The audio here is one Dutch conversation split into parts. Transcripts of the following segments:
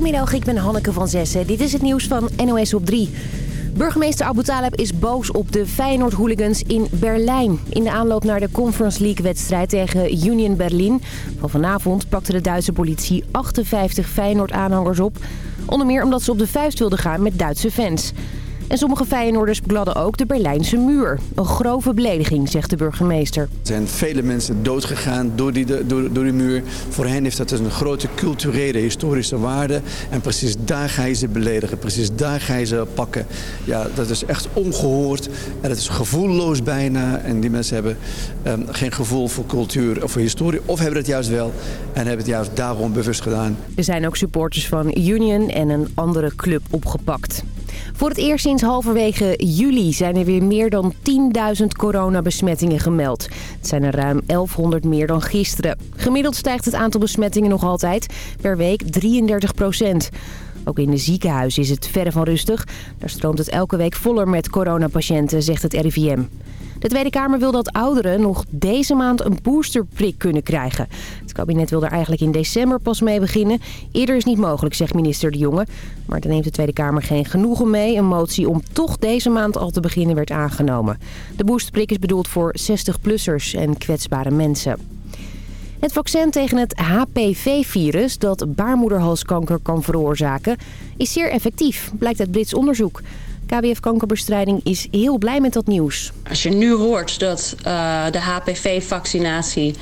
Goedemiddag, ik ben Hanneke van Zessen. Dit is het nieuws van NOS op 3. Burgemeester Abu Taleb is boos op de Feyenoord-hooligans in Berlijn. In de aanloop naar de Conference League-wedstrijd tegen Union Berlin... van vanavond pakte de Duitse politie 58 Feyenoord-aanhangers op. Onder meer omdat ze op de vuist wilden gaan met Duitse fans. En sommige Feyenoorders gladden ook de Berlijnse muur. Een grove belediging, zegt de burgemeester. Er zijn vele mensen doodgegaan door die, door, door die muur. Voor hen heeft dat dus een grote culturele, historische waarde. En precies daar ga je ze beledigen. Precies daar ga je ze pakken. Ja, dat is echt ongehoord. En dat is gevoelloos bijna. En die mensen hebben um, geen gevoel voor cultuur of voor historie. Of hebben het juist wel. En hebben het juist daarom bewust gedaan. Er zijn ook supporters van Union en een andere club opgepakt. Voor het eerst sinds halverwege juli zijn er weer meer dan 10.000 coronabesmettingen gemeld. Het zijn er ruim 1100 meer dan gisteren. Gemiddeld stijgt het aantal besmettingen nog altijd, per week 33 procent. Ook in de ziekenhuizen is het verre van rustig. Daar stroomt het elke week voller met coronapatiënten, zegt het RIVM. De Tweede Kamer wil dat ouderen nog deze maand een boosterprik kunnen krijgen. Het kabinet wil er eigenlijk in december pas mee beginnen. Eerder is niet mogelijk, zegt minister De Jonge. Maar daar neemt de Tweede Kamer geen genoegen mee. Een motie om toch deze maand al te beginnen werd aangenomen. De boosterprik is bedoeld voor 60-plussers en kwetsbare mensen. Het vaccin tegen het HPV-virus dat baarmoederhalskanker kan veroorzaken... is zeer effectief, blijkt uit Brits onderzoek. KWF Kankerbestrijding is heel blij met dat nieuws. Als je nu hoort dat uh, de HPV-vaccinatie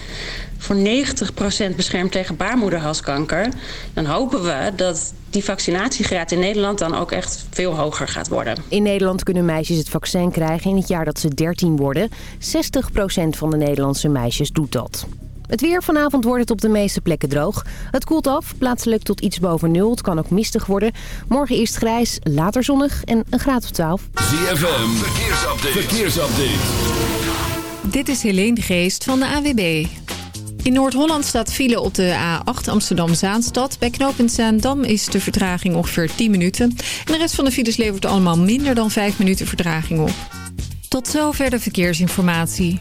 voor 90% beschermt tegen baarmoederhalskanker... dan hopen we dat die vaccinatiegraad in Nederland dan ook echt veel hoger gaat worden. In Nederland kunnen meisjes het vaccin krijgen in het jaar dat ze 13 worden. 60% van de Nederlandse meisjes doet dat. Het weer vanavond wordt het op de meeste plekken droog. Het koelt af, plaatselijk tot iets boven nul. Het kan ook mistig worden. Morgen eerst grijs, later zonnig en een graad of 12. ZFM, verkeersupdate. verkeersupdate. Dit is Helene Geest van de AWB. In Noord-Holland staat file op de A8 Amsterdam-Zaanstad. Bij knooppunt Zaandam is de vertraging ongeveer 10 minuten. En de rest van de files levert allemaal minder dan 5 minuten vertraging op. Tot zover de verkeersinformatie.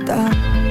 Je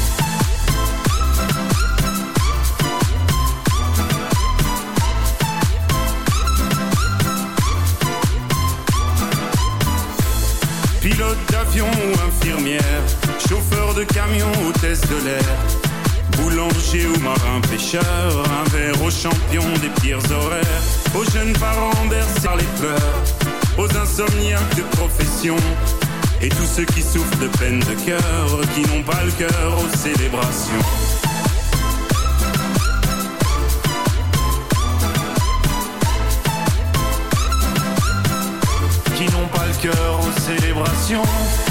chauffeur de camion, hôtesse de l'air, boulanger ou marin pêcheur, un verre aux champions des pires horaires, aux jeunes parents bercés par les pleurs, aux insomniaques de profession, et tous ceux qui souffrent de peine de cœur, qui n'ont pas le cœur aux célébrations. qui n'ont pas le cœur aux célébrations.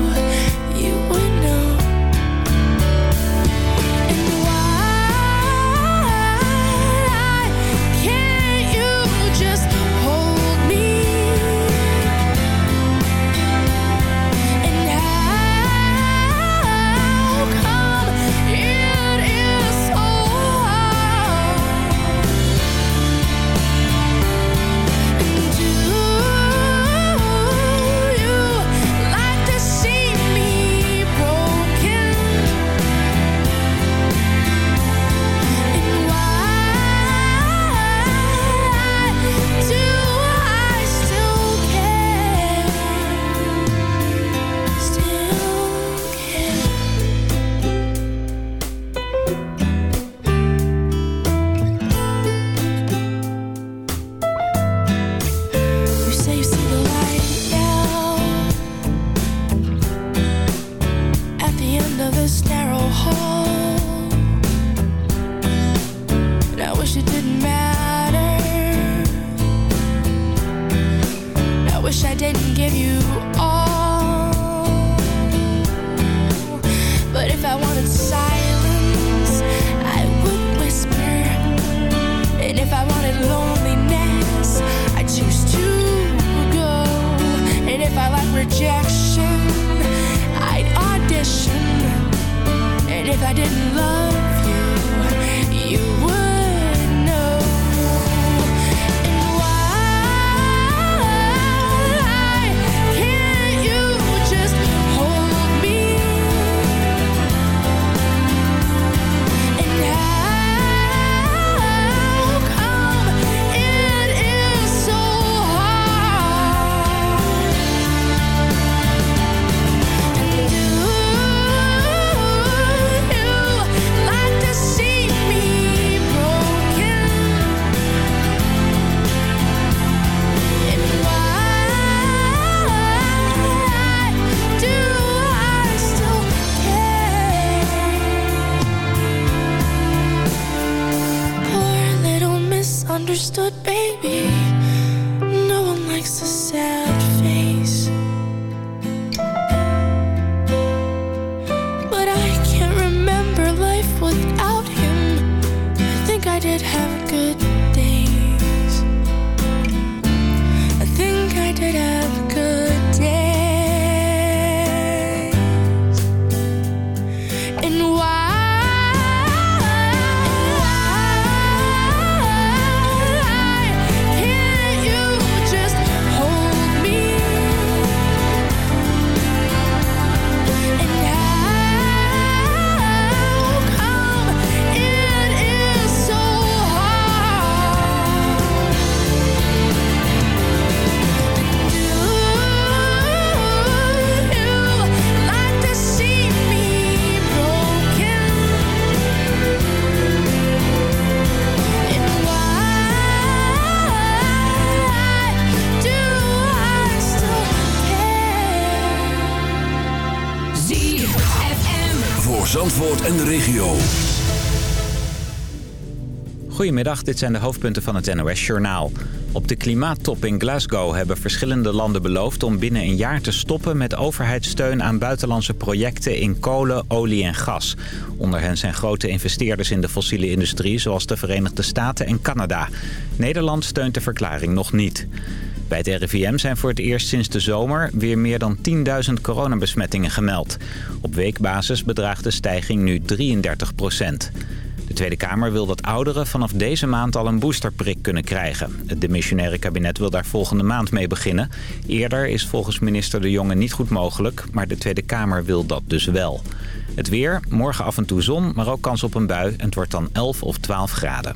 Goedemiddag, dit zijn de hoofdpunten van het NOS-journaal. Op de klimaattop in Glasgow hebben verschillende landen beloofd... om binnen een jaar te stoppen met overheidssteun aan buitenlandse projecten... in kolen, olie en gas. Onder hen zijn grote investeerders in de fossiele industrie... zoals de Verenigde Staten en Canada. Nederland steunt de verklaring nog niet. Bij het RIVM zijn voor het eerst sinds de zomer weer meer dan 10.000 coronabesmettingen gemeld. Op weekbasis bedraagt de stijging nu 33 procent. De Tweede Kamer wil dat ouderen vanaf deze maand al een boosterprik kunnen krijgen. Het demissionaire kabinet wil daar volgende maand mee beginnen. Eerder is volgens minister De Jonge niet goed mogelijk, maar de Tweede Kamer wil dat dus wel. Het weer, morgen af en toe zon, maar ook kans op een bui en het wordt dan 11 of 12 graden.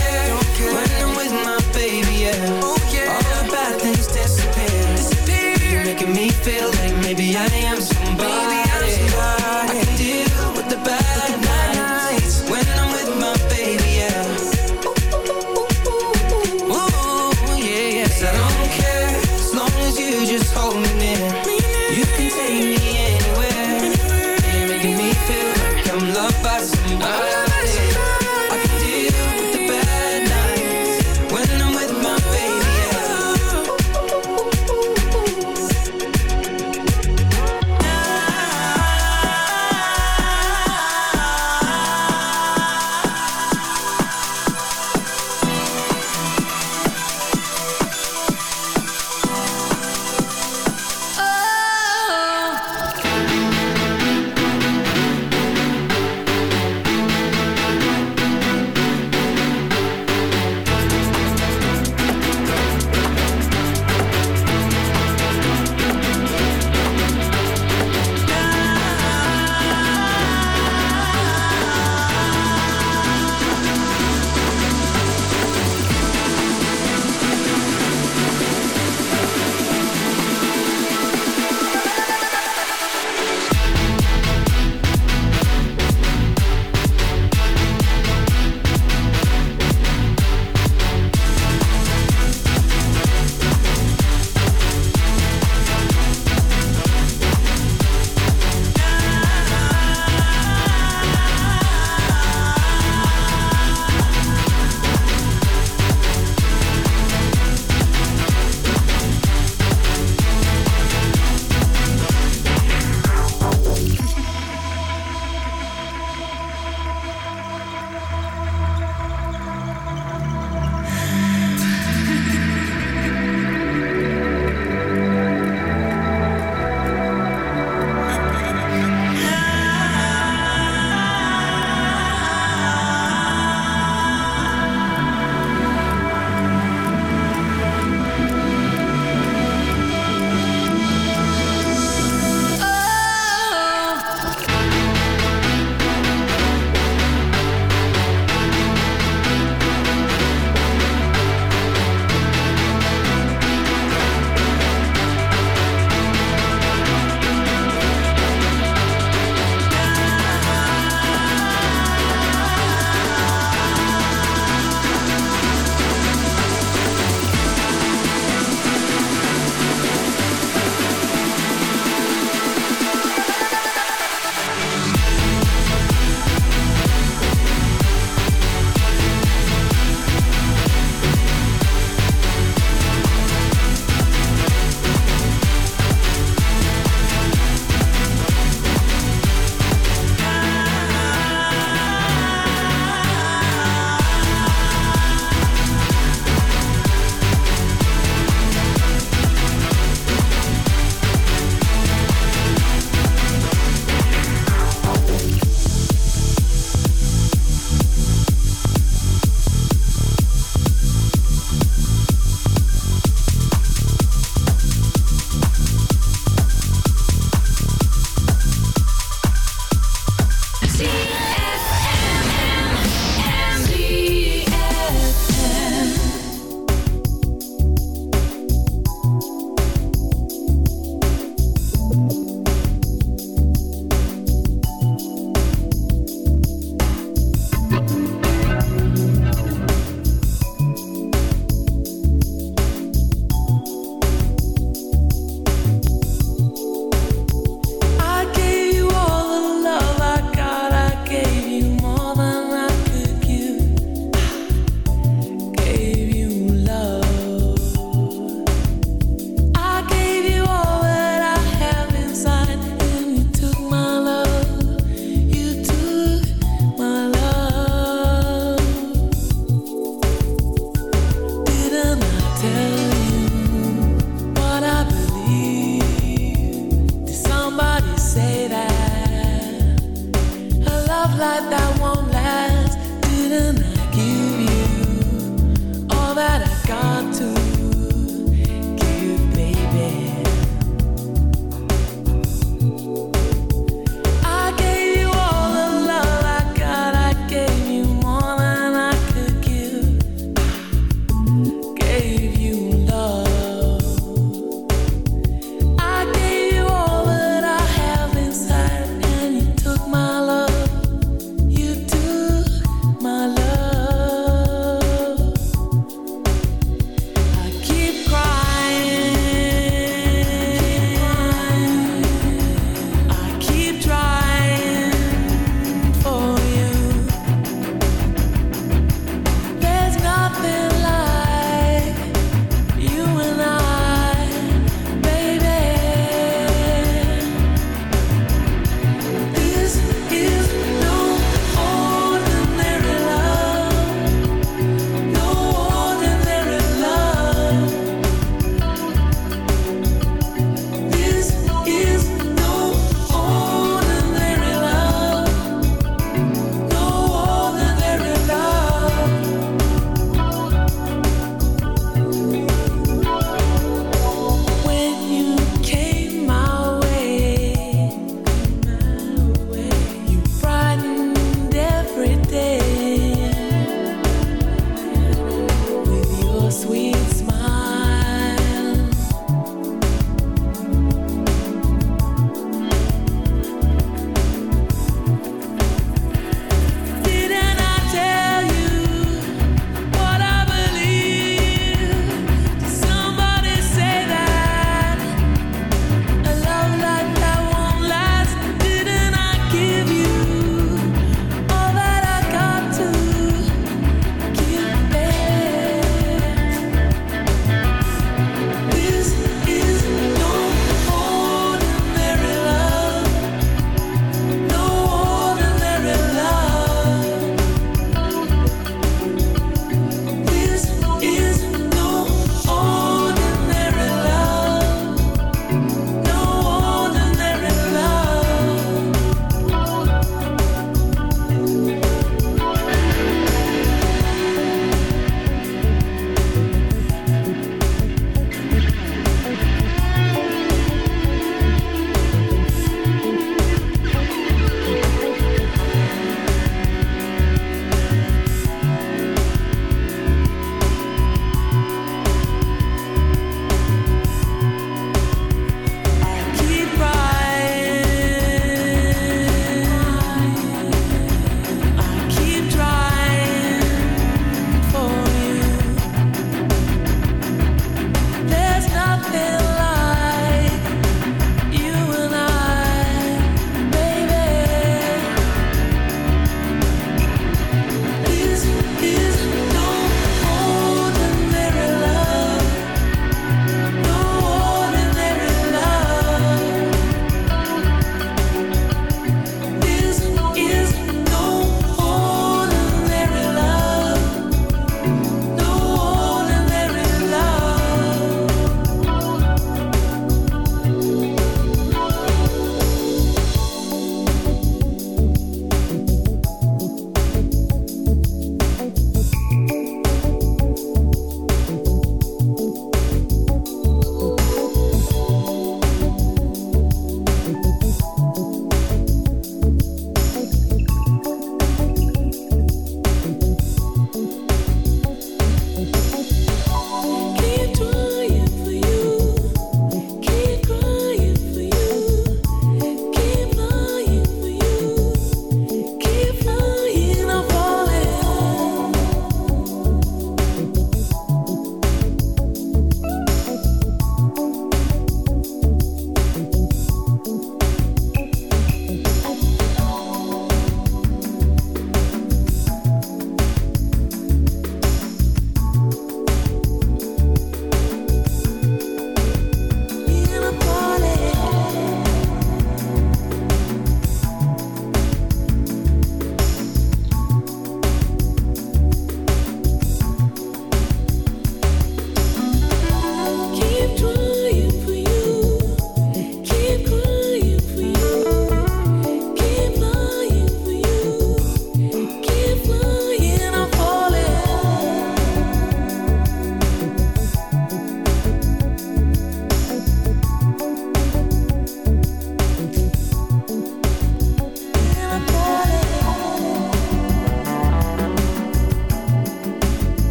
say that a love like that won't last? Didn't I give you all that I got to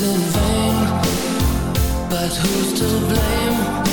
In vain, but who's to blame?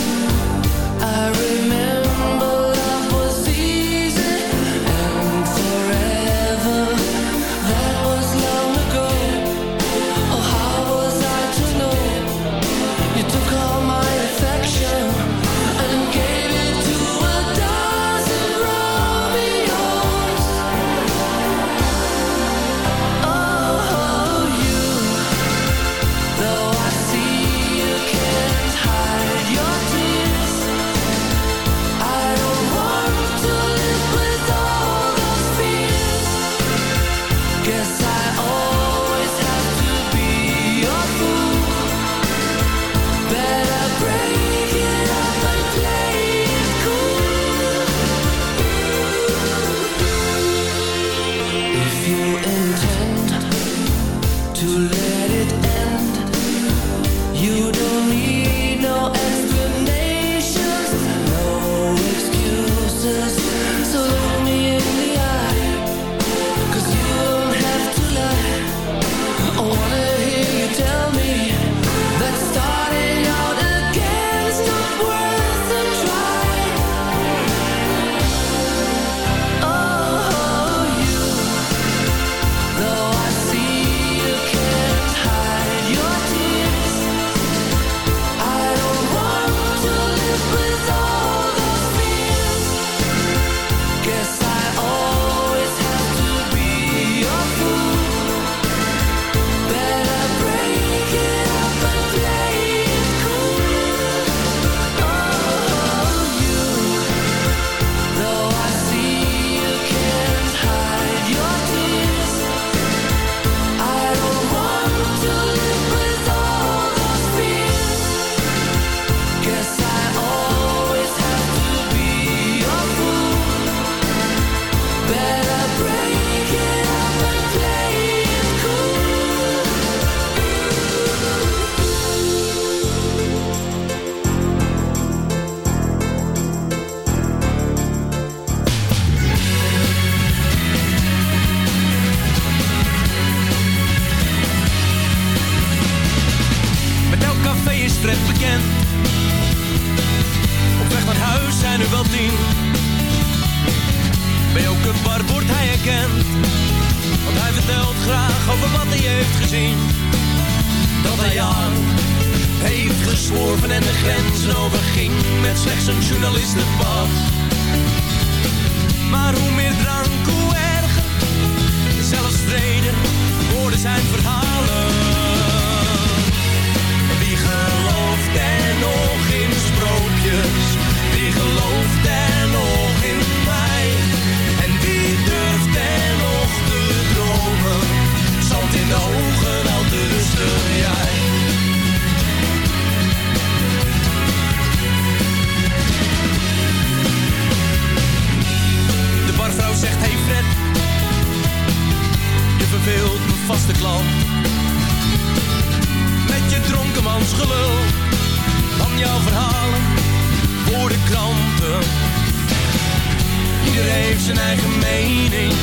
Ieder heeft zijn eigen mening,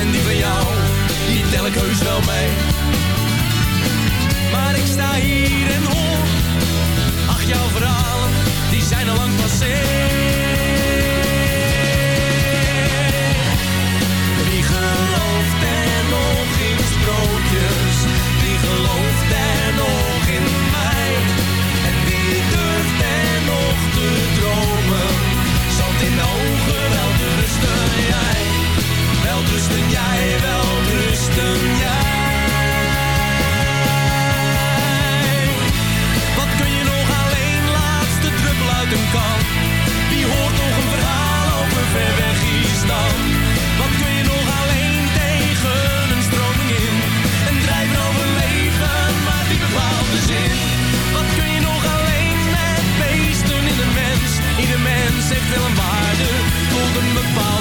en die van jou, die tel ik heus wel mee. Maar ik sta hier en hoor, ach jouw verhalen, die zijn al lang passé. Jij, wel rusten jij. Wat kun je nog alleen, laatste druppel uit een kan? Wie hoort nog een verhaal over ver weg Island? Wat kun je nog alleen tegen een stroming in? Een drijven overleven, maar die bepaalt de zin. Wat kun je nog alleen met beesten in een mens? Ieder mens heeft wel een waarde, tot een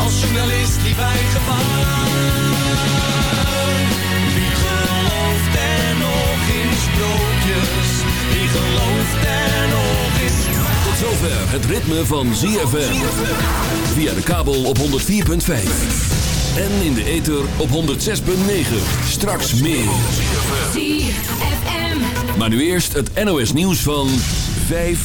als journalist liep hij gevaar. Wie gelooft er nog in sprookjes? Wie gelooft er nog in... Tot zover het ritme van ZFM. Via de kabel op 104.5. En in de ether op 106.9. Straks meer. ZFM. Maar nu eerst het NOS nieuws van 5